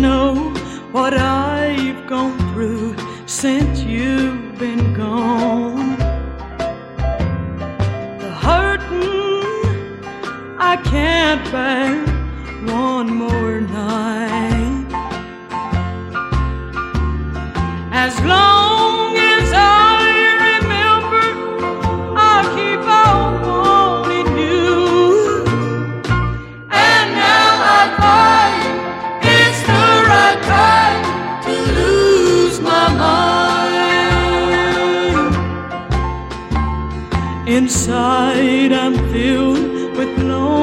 know what I've gone through since you've been gone. The hurting I can't bear one more night. inside I'm filled with longing.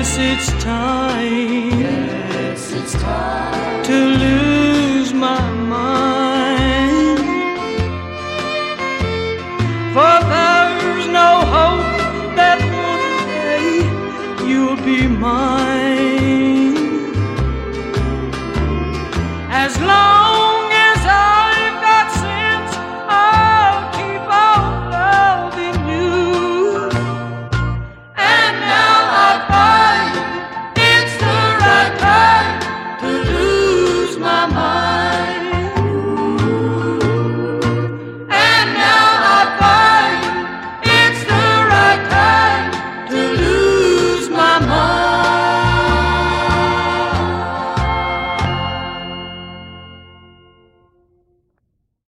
Yes, it's time. Yes, it's time to lose my mind. For there's no hope that one day you'll be mine. As long